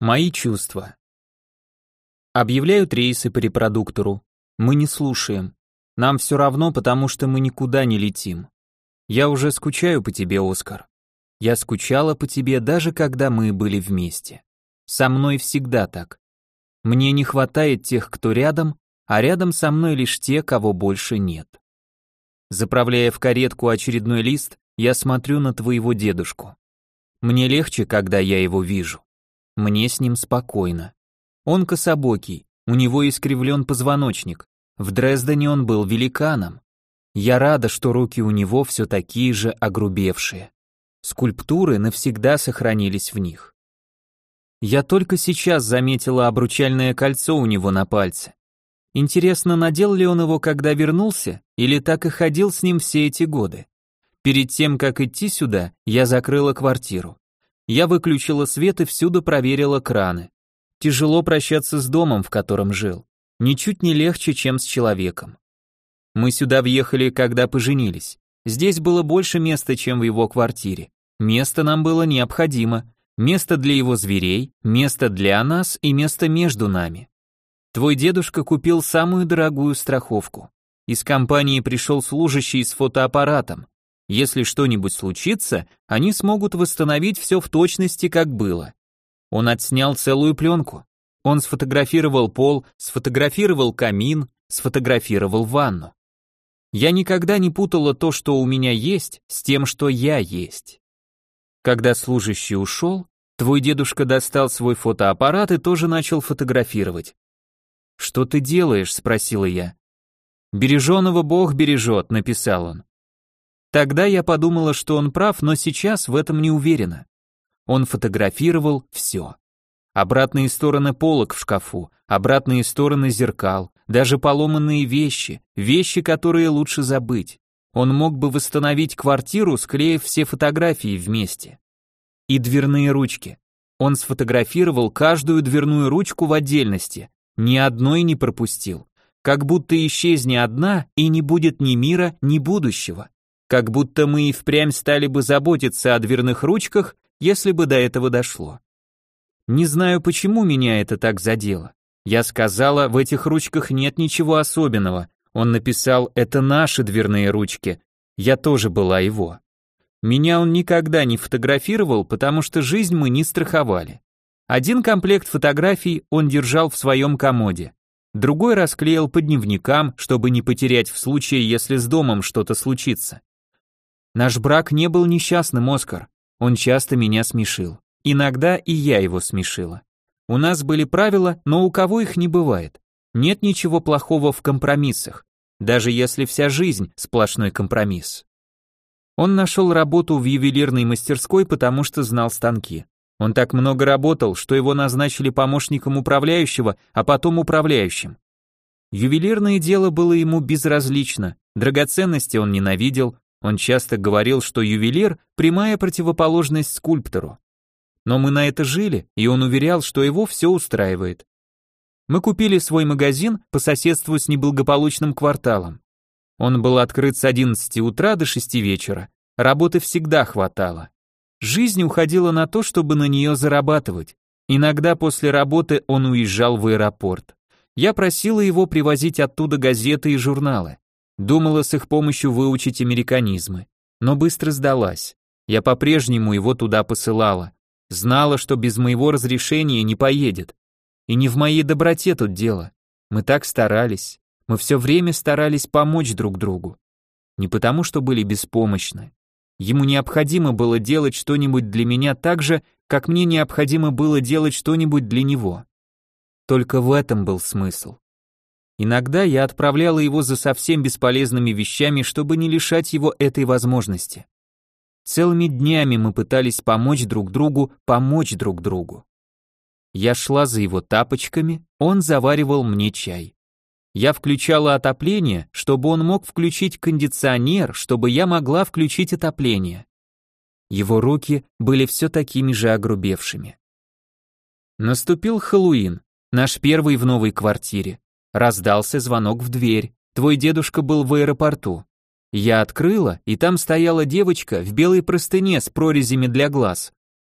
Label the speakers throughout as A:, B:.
A: Мои чувства. Объявляют рейсы по репродуктору. Мы не слушаем. Нам все равно, потому что мы никуда не летим. Я уже скучаю по тебе, Оскар. Я скучала по тебе даже когда мы были вместе. Со мной всегда так. Мне не хватает тех, кто рядом, а рядом со мной лишь те, кого больше нет. Заправляя в каретку очередной лист, я смотрю на твоего дедушку. Мне легче, когда я его вижу. Мне с ним спокойно. Он кособокий, у него искривлен позвоночник. В Дрездене он был великаном. Я рада, что руки у него все такие же огрубевшие. Скульптуры навсегда сохранились в них. Я только сейчас заметила обручальное кольцо у него на пальце. Интересно, надел ли он его, когда вернулся, или так и ходил с ним все эти годы? Перед тем, как идти сюда, я закрыла квартиру. Я выключила свет и всюду проверила краны. Тяжело прощаться с домом, в котором жил. Ничуть не легче, чем с человеком. Мы сюда въехали, когда поженились. Здесь было больше места, чем в его квартире. Место нам было необходимо. Место для его зверей, место для нас и место между нами. Твой дедушка купил самую дорогую страховку. Из компании пришел служащий с фотоаппаратом. Если что-нибудь случится, они смогут восстановить все в точности, как было. Он отснял целую пленку. Он сфотографировал пол, сфотографировал камин, сфотографировал ванну. Я никогда не путала то, что у меня есть, с тем, что я есть. Когда служащий ушел, твой дедушка достал свой фотоаппарат и тоже начал фотографировать. «Что ты делаешь?» — спросила я. «Береженого Бог бережет», — написал он. Тогда я подумала, что он прав, но сейчас в этом не уверена. Он фотографировал все. Обратные стороны полок в шкафу, обратные стороны зеркал, даже поломанные вещи, вещи, которые лучше забыть. Он мог бы восстановить квартиру, склеив все фотографии вместе. И дверные ручки. Он сфотографировал каждую дверную ручку в отдельности, ни одной не пропустил. Как будто исчезни одна, и не будет ни мира, ни будущего. Как будто мы и впрямь стали бы заботиться о дверных ручках, если бы до этого дошло. Не знаю, почему меня это так задело. Я сказала, в этих ручках нет ничего особенного. Он написал, это наши дверные ручки. Я тоже была его. Меня он никогда не фотографировал, потому что жизнь мы не страховали. Один комплект фотографий он держал в своем комоде. Другой расклеил по дневникам, чтобы не потерять в случае, если с домом что-то случится. Наш брак не был несчастным, Оскар. Он часто меня смешил. Иногда и я его смешила. У нас были правила, но у кого их не бывает. Нет ничего плохого в компромиссах, даже если вся жизнь сплошной компромисс. Он нашел работу в ювелирной мастерской, потому что знал станки. Он так много работал, что его назначили помощником управляющего, а потом управляющим. Ювелирное дело было ему безразлично, драгоценности он ненавидел, он часто говорил, что ювелир – прямая противоположность скульптору. Но мы на это жили, и он уверял, что его все устраивает. Мы купили свой магазин по соседству с неблагополучным кварталом. Он был открыт с 11 утра до 6 вечера. Работы всегда хватало. Жизнь уходила на то, чтобы на нее зарабатывать. Иногда после работы он уезжал в аэропорт. Я просила его привозить оттуда газеты и журналы. Думала с их помощью выучить американизмы, но быстро сдалась. Я по-прежнему его туда посылала. Знала, что без моего разрешения не поедет. И не в моей доброте тут дело. Мы так старались. Мы все время старались помочь друг другу. Не потому, что были беспомощны. Ему необходимо было делать что-нибудь для меня так же, как мне необходимо было делать что-нибудь для него. Только в этом был смысл. Иногда я отправляла его за совсем бесполезными вещами, чтобы не лишать его этой возможности. Целыми днями мы пытались помочь друг другу, помочь друг другу. Я шла за его тапочками, он заваривал мне чай. Я включала отопление, чтобы он мог включить кондиционер, чтобы я могла включить отопление. Его руки были все такими же огрубевшими. Наступил Хэллоуин, наш первый в новой квартире. Раздался звонок в дверь. Твой дедушка был в аэропорту. Я открыла, и там стояла девочка в белой простыне с прорезями для глаз.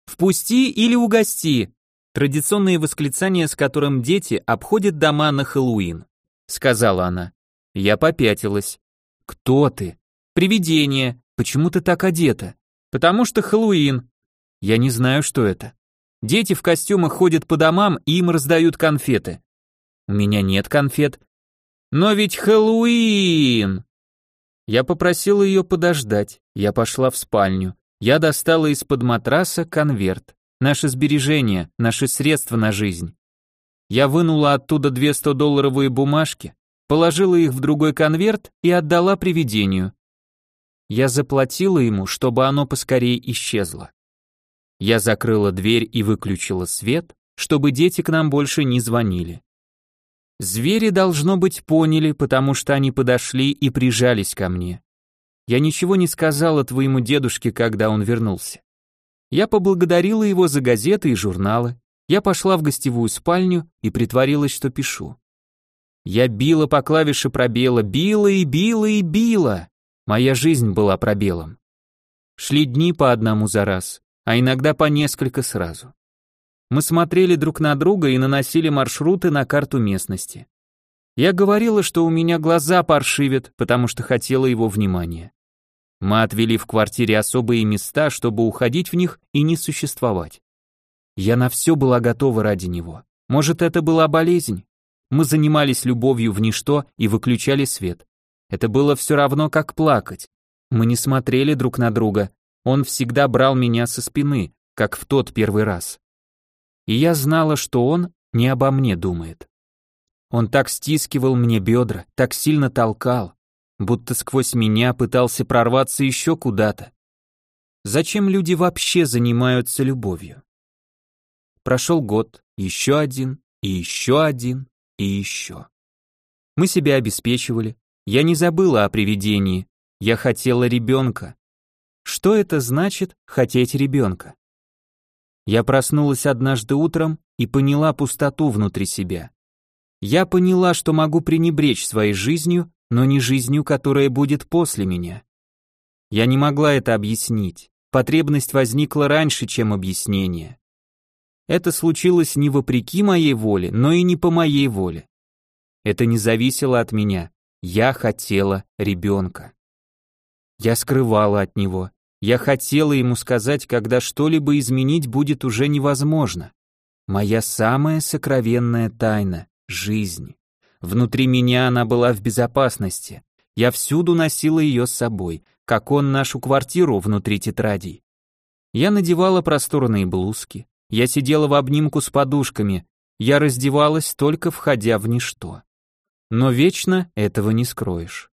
A: «Впусти или угости!» Традиционное восклицание, с которым дети обходят дома на Хэллоуин, сказала она. Я попятилась. Кто ты? Привидение. Почему ты так одета? Потому что Хэллоуин. Я не знаю, что это. Дети в костюмах ходят по домам и им раздают конфеты. У меня нет конфет. Но ведь Хэллоуин! Я попросила ее подождать. Я пошла в спальню. Я достала из-под матраса конверт. Наши сбережения, наши средства на жизнь. Я вынула оттуда две 100-долларовые бумажки, положила их в другой конверт и отдала привидению. Я заплатила ему, чтобы оно поскорее исчезло. Я закрыла дверь и выключила свет, чтобы дети к нам больше не звонили. Звери, должно быть, поняли, потому что они подошли и прижались ко мне. Я ничего не сказала твоему дедушке, когда он вернулся. Я поблагодарила его за газеты и журналы. Я пошла в гостевую спальню и притворилась, что пишу. Я била по клавише пробела, била и била и била. Моя жизнь была пробелом. Шли дни по одному за раз, а иногда по несколько сразу. Мы смотрели друг на друга и наносили маршруты на карту местности. Я говорила, что у меня глаза паршивят, потому что хотела его внимания. Мы отвели в квартире особые места, чтобы уходить в них и не существовать. Я на все была готова ради него. Может, это была болезнь? Мы занимались любовью в ничто и выключали свет. Это было все равно, как плакать. Мы не смотрели друг на друга. Он всегда брал меня со спины, как в тот первый раз. И я знала, что он не обо мне думает. Он так стискивал мне бедра, так сильно толкал, будто сквозь меня пытался прорваться еще куда-то. Зачем люди вообще занимаются любовью? Прошел год, еще один, и еще один, и еще. Мы себя обеспечивали. Я не забыла о привидении. Я хотела ребенка. Что это значит хотеть ребенка? Я проснулась однажды утром и поняла пустоту внутри себя. Я поняла, что могу пренебречь своей жизнью но не жизнью, которая будет после меня. Я не могла это объяснить. Потребность возникла раньше, чем объяснение. Это случилось не вопреки моей воле, но и не по моей воле. Это не зависело от меня. Я хотела ребенка. Я скрывала от него. Я хотела ему сказать, когда что-либо изменить будет уже невозможно. Моя самая сокровенная тайна — жизнь. Внутри меня она была в безопасности. Я всюду носила ее с собой, как он нашу квартиру внутри тетрадей. Я надевала просторные блузки, я сидела в обнимку с подушками, я раздевалась только входя в ничто. Но вечно этого не скроешь.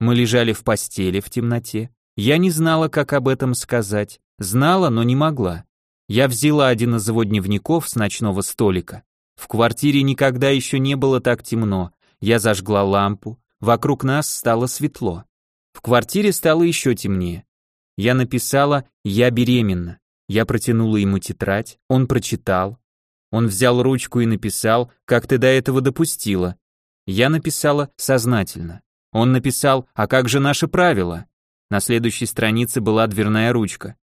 A: Мы лежали в постели в темноте. Я не знала, как об этом сказать. Знала, но не могла. Я взяла один из его дневников с ночного столика. В квартире никогда еще не было так темно. Я зажгла лампу, вокруг нас стало светло. В квартире стало еще темнее. Я написала «Я беременна». Я протянула ему тетрадь, он прочитал. Он взял ручку и написал «Как ты до этого допустила». Я написала сознательно. Он написал «А как же наши правила?» На следующей странице была дверная ручка.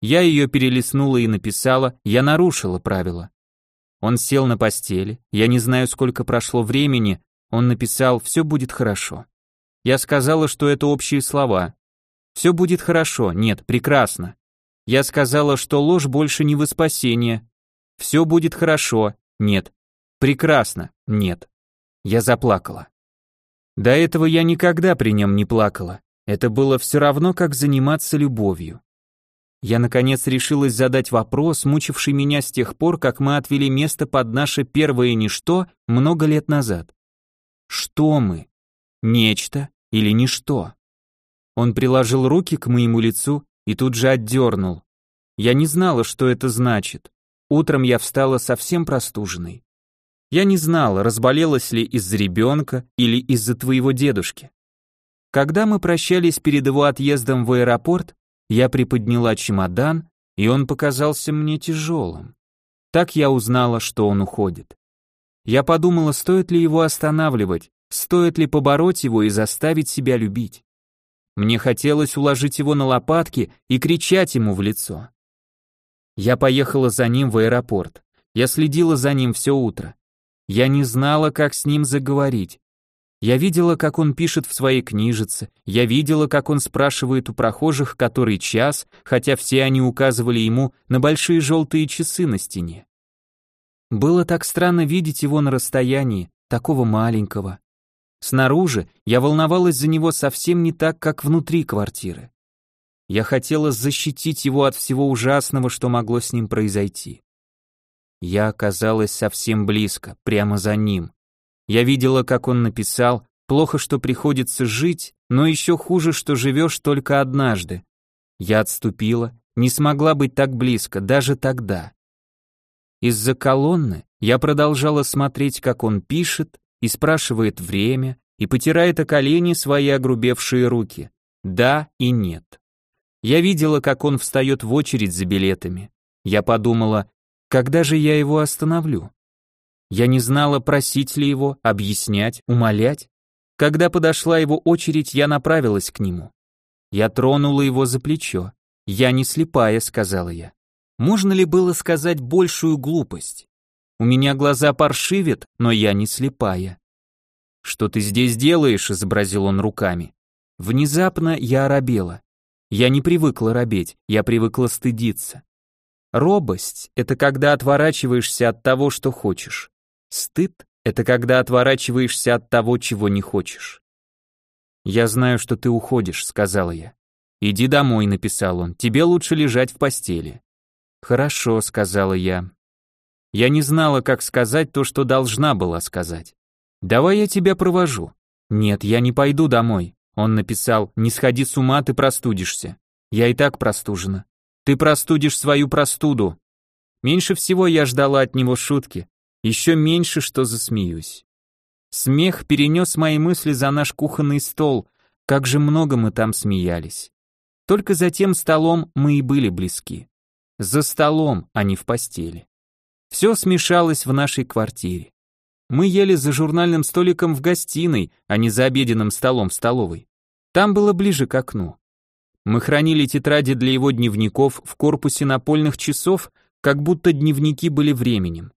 A: Я ее перелистнула и написала «Я нарушила правила». Он сел на постели, я не знаю, сколько прошло времени, он написал «все будет хорошо». Я сказала, что это общие слова. «Все будет хорошо», нет, прекрасно. Я сказала, что ложь больше не во спасение. «Все будет хорошо», нет. Прекрасно, нет. Я заплакала. До этого я никогда при нем не плакала. Это было все равно, как заниматься любовью. Я, наконец, решилась задать вопрос, мучивший меня с тех пор, как мы отвели место под наше первое ничто много лет назад. Что мы? Нечто или ничто? Он приложил руки к моему лицу и тут же отдернул. Я не знала, что это значит. Утром я встала совсем простуженной. Я не знала, разболелась ли из-за ребенка или из-за твоего дедушки. Когда мы прощались перед его отъездом в аэропорт, я приподняла чемодан, и он показался мне тяжелым. Так я узнала, что он уходит. Я подумала, стоит ли его останавливать, стоит ли побороть его и заставить себя любить. Мне хотелось уложить его на лопатки и кричать ему в лицо. Я поехала за ним в аэропорт. Я следила за ним все утро. Я не знала, как с ним заговорить. Я видела, как он пишет в своей книжице, я видела, как он спрашивает у прохожих, который час, хотя все они указывали ему на большие желтые часы на стене. Было так странно видеть его на расстоянии, такого маленького. Снаружи я волновалась за него совсем не так, как внутри квартиры. Я хотела защитить его от всего ужасного, что могло с ним произойти. Я оказалась совсем близко, прямо за ним. Я видела, как он написал, плохо, что приходится жить, но еще хуже, что живешь только однажды. Я отступила, не смогла быть так близко, даже тогда. Из-за колонны я продолжала смотреть, как он пишет и спрашивает время, и потирает о колени свои огрубевшие руки. Да и нет. Я видела, как он встает в очередь за билетами. Я подумала, когда же я его остановлю? Я не знала, просить ли его, объяснять, умолять. Когда подошла его очередь, я направилась к нему. Я тронула его за плечо. «Я не слепая», — сказала я. Можно ли было сказать большую глупость? У меня глаза паршивят, но я не слепая. «Что ты здесь делаешь?» — изобразил он руками. Внезапно я оробела. Я не привыкла робеть, я привыкла стыдиться. Робость — это когда отворачиваешься от того, что хочешь. Стыд — это когда отворачиваешься от того, чего не хочешь. «Я знаю, что ты уходишь», — сказала я. «Иди домой», — написал он, — «тебе лучше лежать в постели». «Хорошо», — сказала я. Я не знала, как сказать то, что должна была сказать. «Давай я тебя провожу». «Нет, я не пойду домой», он написал «Не сходи с ума, ты простудишься». Я и так простужена. Ты простудишь свою простуду. Меньше всего я ждала от него шутки. Еще меньше, что засмеюсь. Смех перенес мои мысли за наш кухонный стол. Как же много мы там смеялись. Только за тем столом мы и были близки. За столом, а не в постели. Все смешалось в нашей квартире. Мы ели за журнальным столиком в гостиной, а не за обеденным столом в столовой. Там было ближе к окну. Мы хранили тетради для его дневников в корпусе напольных часов, как будто дневники были временем.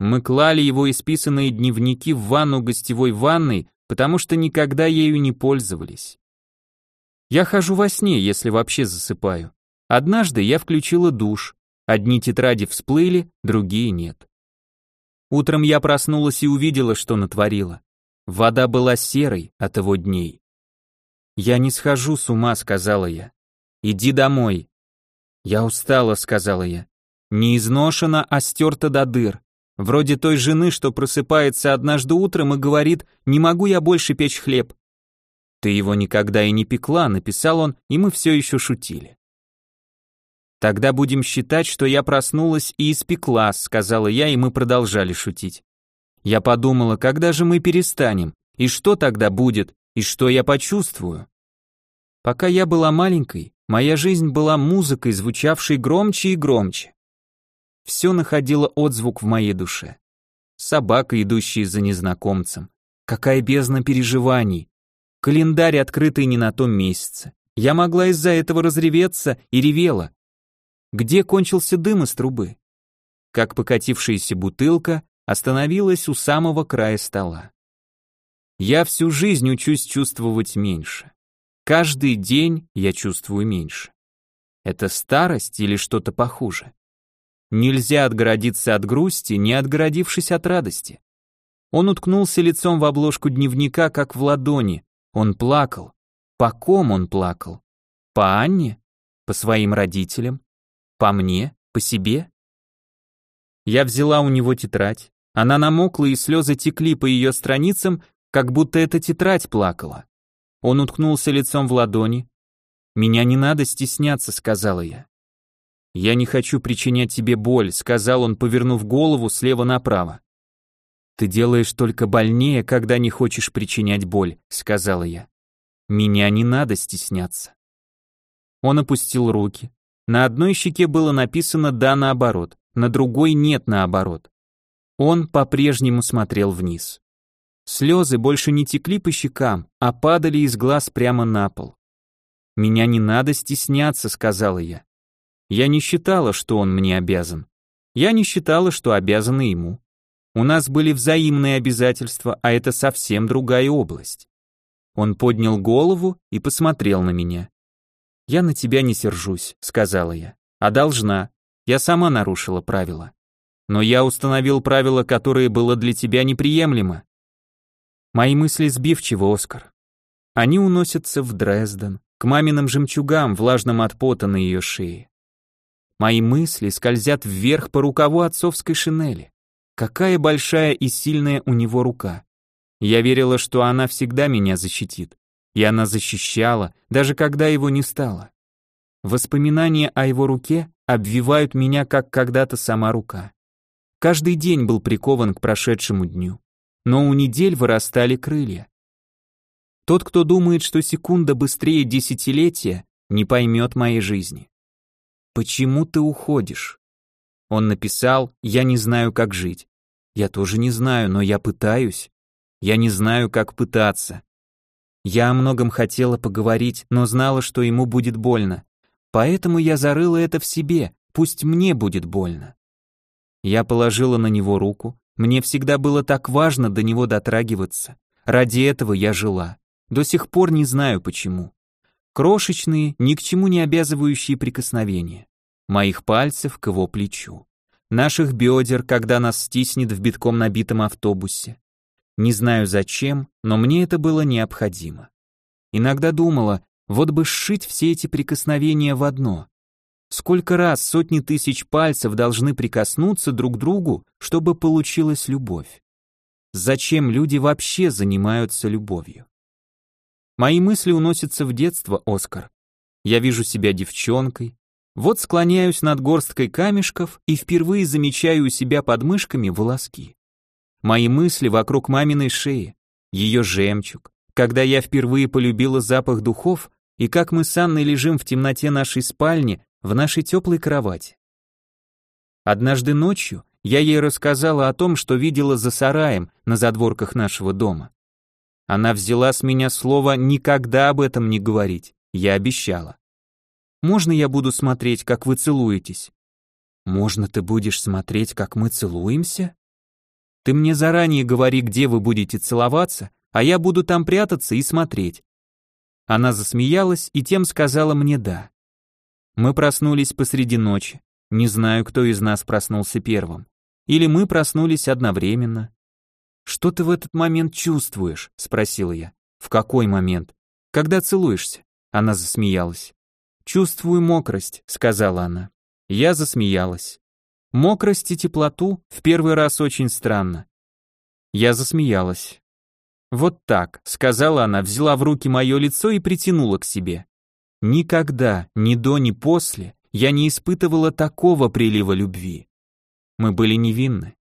A: Мы клали его исписанные дневники в ванну гостевой ванной, потому что никогда ею не пользовались. Я хожу во сне, если вообще засыпаю. Однажды я включила душ. Одни тетради всплыли, другие нет. Утром я проснулась и увидела, что натворила. Вода была серой от его дней. «Я не схожу с ума», — сказала я. «Иди домой». «Я устала», — сказала я. «Не изношена, а стерта до дыр. Вроде той жены, что просыпается однажды утром и говорит, не могу я больше печь хлеб». «Ты его никогда и не пекла», — написал он, и мы все еще шутили. «Тогда будем считать, что я проснулась и испекла», — сказала я, и мы продолжали шутить. Я подумала, когда же мы перестанем, и что тогда будет, и что я почувствую. Пока я была маленькой, моя жизнь была музыкой, звучавшей громче и громче. Все находило отзвук в моей душе. Собака, идущая за незнакомцем. Какая бездна переживаний. Календарь, открытый не на том месяце. Я могла из-за этого разреветься и ревела. Где кончился дым из трубы? Как покатившаяся бутылка остановилась у самого края стола. Я всю жизнь учусь чувствовать меньше. Каждый день я чувствую меньше. Это старость или что-то похуже? Нельзя отгородиться от грусти, не отгородившись от радости. Он уткнулся лицом в обложку дневника, как в ладони. Он плакал. По ком он плакал? По Анне? По своим родителям? По мне? По себе? Я взяла у него тетрадь. Она намокла, и слезы текли по ее страницам, как будто эта тетрадь плакала. Он уткнулся лицом в ладони. «Меня не надо стесняться», — сказала я. «Я не хочу причинять тебе боль», — сказал он, повернув голову слева направо. «Ты делаешь только больнее, когда не хочешь причинять боль», — сказала я. «Меня не надо стесняться». Он опустил руки. На одной щеке было написано «да» наоборот, на другой «нет» наоборот. Он по-прежнему смотрел вниз. Слезы больше не текли по щекам, а падали из глаз прямо на пол. «Меня не надо стесняться», — сказала я. Я не считала, что он мне обязан. Я не считала, что обязана ему. У нас были взаимные обязательства, а это совсем другая область. Он поднял голову и посмотрел на меня. «Я на тебя не сержусь», — сказала я. «А должна. Я сама нарушила правила. Но я установил правило, которое было для тебя неприемлемо. Мои мысли сбивчивы, Оскар. Они уносятся в Дрезден, к маминым жемчугам, влажным от пота на ее шее. Мои мысли скользят вверх по рукаву отцовской шинели. Какая большая и сильная у него рука. Я верила, что она всегда меня защитит. И она защищала, даже когда его не стало. Воспоминания о его руке обвивают меня, как когда-то сама рука. Каждый день был прикован к прошедшему дню но у недель вырастали крылья. Тот, кто думает, что секунда быстрее десятилетия, не поймет моей жизни. Почему ты уходишь? Он написал, я не знаю, как жить. Я тоже не знаю, но я пытаюсь. Я не знаю, как пытаться. Я о многом хотела поговорить, но знала, что ему будет больно. Поэтому я зарыла это в себе, пусть мне будет больно. Я положила на него руку, мне всегда было так важно до него дотрагиваться. Ради этого я жила. До сих пор не знаю почему. Крошечные, ни к чему не обязывающие прикосновения. Моих пальцев к его плечу. Наших бедер, когда нас стиснет в битком набитом автобусе. Не знаю зачем, но мне это было необходимо. Иногда думала, вот бы сшить все эти прикосновения в одно. Сколько раз сотни тысяч пальцев должны прикоснуться друг к другу, чтобы получилась любовь? Зачем люди вообще занимаются любовью? Мои мысли уносятся в детство, Оскар. Я вижу себя девчонкой, вот склоняюсь над горсткой камешков и впервые замечаю у себя под мышками волоски. Мои мысли вокруг маминой шеи, ее жемчуг, когда я впервые полюбила запах духов и как мы с Анной лежим в темноте нашей спальни, в нашей теплой кровати. Однажды ночью я ей рассказала о том, что видела за сараем на задворках нашего дома. Она взяла с меня слово никогда об этом не говорить. Я обещала. Можно я буду смотреть, как вы целуетесь? Можно ты будешь смотреть, как мы целуемся? Ты мне заранее говори, где вы будете целоваться, а я буду там прятаться и смотреть. Она засмеялась и тем сказала мне «да». Мы проснулись посреди ночи. Не знаю, кто из нас проснулся первым. Или мы проснулись одновременно. Что ты в этот момент чувствуешь? спросила я. В какой момент? Когда целуешься? Она засмеялась. Чувствую мокрость, сказала она. Я засмеялась. Мокрость и теплоту в первый раз очень странно. Я засмеялась. Вот так, сказала она, взяла в руки мое лицо и притянула к себе. Никогда, ни до, ни после, я не испытывала такого прилива любви. Мы были невинны.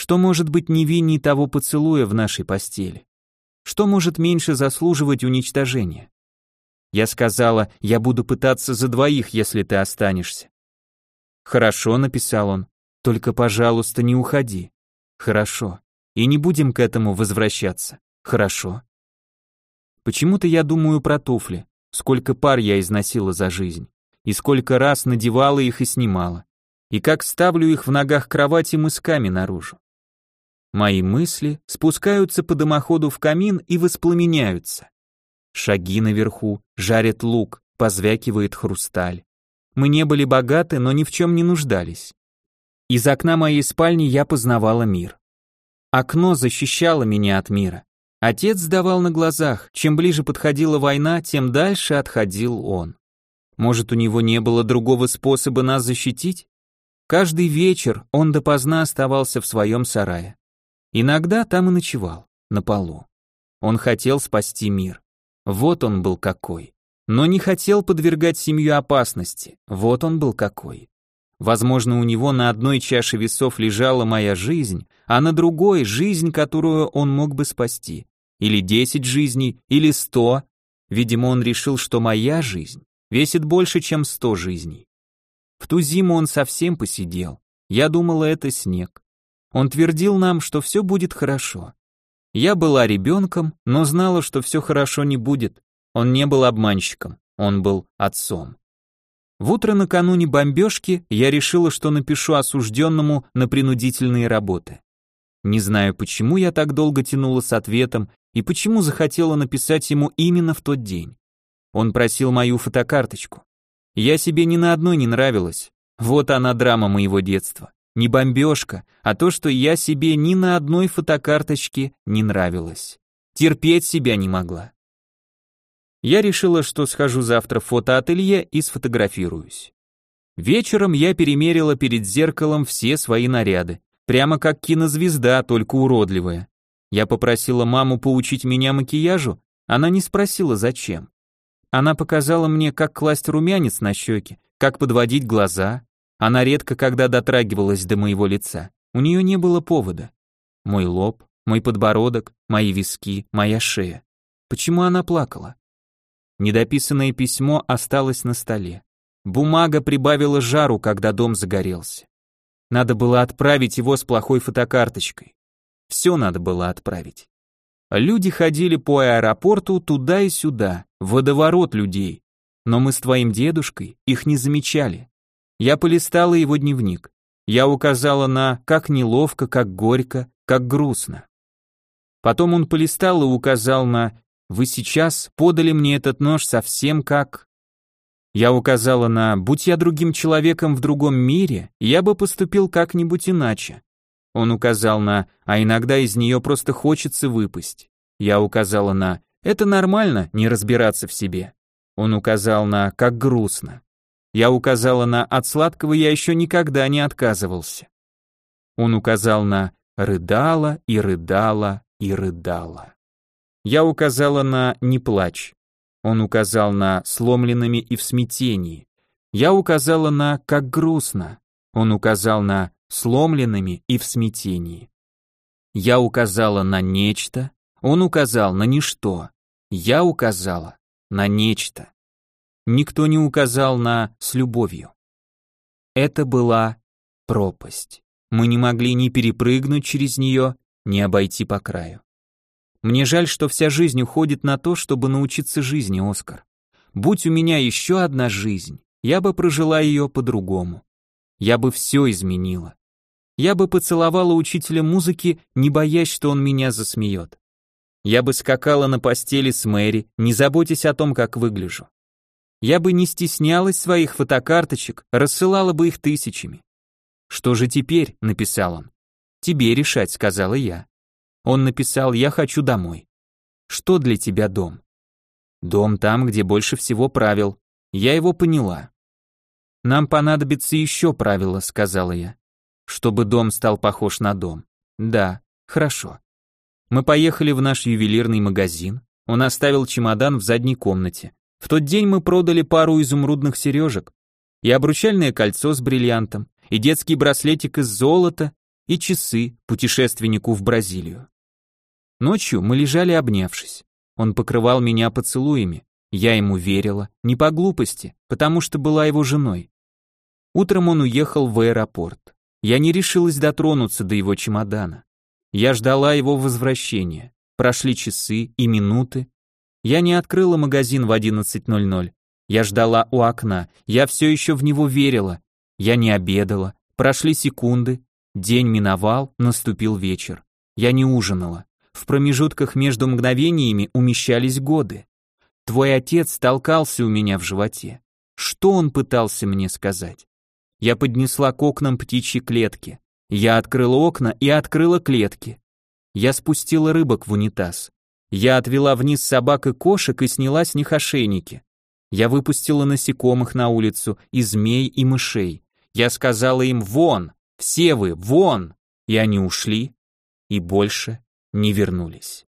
A: Что может быть невинней того поцелуя в нашей постели? Что может меньше заслуживать уничтожения? Я сказала, я буду пытаться за двоих, если ты останешься. Хорошо, написал он, только, пожалуйста, не уходи. Хорошо. И не будем к этому возвращаться. Хорошо. Почему-то я думаю про туфли. Сколько пар я износила за жизнь, и сколько раз надевала их и снимала, и как ставлю их в ногах кровати мысками наружу. Мои мысли спускаются по дымоходу в камин и воспламеняются. Шаги наверху, жарит лук, позвякивает хрусталь. Мы не были богаты, но ни в чем не нуждались. Из окна моей спальни я познавала мир. Окно защищало меня от мира. Отец сдавал на глазах, чем ближе подходила война, тем дальше отходил он. Может, у него не было другого способа нас защитить? Каждый вечер он допоздна оставался в своем сарае. Иногда там и ночевал, на полу. Он хотел спасти мир. Вот он был какой. Но не хотел подвергать семью опасности. Вот он был какой. Возможно, у него на одной чаше весов лежала моя жизнь, а на другой — жизнь, которую он мог бы спасти или десять жизней, или сто. Видимо, он решил, что моя жизнь весит больше, чем сто жизней. В ту зиму он совсем посидел. Я думала, это снег. Он твердил нам, что все будет хорошо. Я была ребенком, но знала, что все хорошо не будет. Он не был обманщиком, он был отцом. В утро накануне бомбежки я решила, что напишу осужденному на принудительные работы. Не знаю, почему я так долго тянула с ответом и почему захотела написать ему именно в тот день. Он просил мою фотокарточку. Я себе ни на одной не нравилась. Вот она драма моего детства. Не бомбежка, а то, что я себе ни на одной фотокарточке не нравилась. Терпеть себя не могла. Я решила, что схожу завтра в фотоателье и сфотографируюсь. Вечером я перемерила перед зеркалом все свои наряды, прямо как кинозвезда, только уродливая. Я попросила маму поучить меня макияжу, она не спросила зачем. Она показала мне, как класть румянец на щеки, как подводить глаза. Она редко когда дотрагивалась до моего лица. У нее не было повода. Мой лоб, мой подбородок, мои виски, моя шея. Почему она плакала? Недописанное письмо осталось на столе. Бумага прибавила жару, когда дом загорелся. Надо было отправить его с плохой фотокарточкой. Все надо было отправить. Люди ходили по аэропорту туда и сюда, водоворот людей. Но мы с твоим дедушкой их не замечали. Я полистала его дневник. Я указала на как неловко, как горько, как грустно. Потом он полистал и указал на вы сейчас подали мне этот нож совсем как... Я указала на «будь я другим человеком в другом мире, я бы поступил как-нибудь иначе». Он указал на «а иногда из нее просто хочется выпасть». Я указала на «это нормально, не разбираться в себе». Он указал на «как грустно». Я указала на «от сладкого я еще никогда не отказывался». Он указал на «рыдала и рыдала и рыдала». Я указала на «не плачь». Он указал на «сломленными и в смятении». Я указала на «как грустно». Он указал на «сломленными и в смятении». Я указала на нечто, он указал на ничто. Я указала на нечто. Никто не указал на «с любовью». Это была пропасть. Мы не могли ни перепрыгнуть через нее, ни обойти по краю. Мне жаль, что вся жизнь уходит на то, чтобы научиться жизни, Оскар. Будь у меня еще одна жизнь, я бы прожила ее по-другому. Я бы все изменила. Я бы поцеловала учителя музыки, не боясь, что он меня засмеет. Я бы скакала на постели с Мэри, не заботясь о том, как выгляжу. Я бы не стеснялась своих фотокарточек, рассылала бы их тысячами. «Что же теперь?» — написал он. «Тебе решать», — сказала я. Он написал «Я хочу домой». Что для тебя дом? Дом там, где больше всего правил. Я его поняла. Нам понадобится еще правило, сказала я. Чтобы дом стал похож на дом. Да, хорошо. Мы поехали в наш ювелирный магазин. Он оставил чемодан в задней комнате. В тот день мы продали пару изумрудных сережек, и обручальное кольцо с бриллиантом, и детский браслетик из золота, и часы путешественнику в Бразилию. Ночью мы лежали обнявшись. Он покрывал меня поцелуями. Я ему верила, не по глупости, потому что была его женой. Утром он уехал в аэропорт. Я не решилась дотронуться до его чемодана. Я ждала его возвращения. Прошли часы и минуты. Я не открыла магазин в 11.00. Я ждала у окна. Я все еще в него верила. Я не обедала. Прошли секунды. День миновал, наступил вечер. Я не ужинала. В промежутках между мгновениями умещались годы. Твой отец толкался у меня в животе. Что он пытался мне сказать? Я поднесла к окнам птичьи клетки. Я открыла окна и открыла клетки. Я спустила рыбок в унитаз. Я отвела вниз собак и кошек и сняла с них ошейники. Я выпустила насекомых на улицу, и змей, и мышей. Я сказала им «Вон! Все вы, вон!» И они ушли, и больше не вернулись.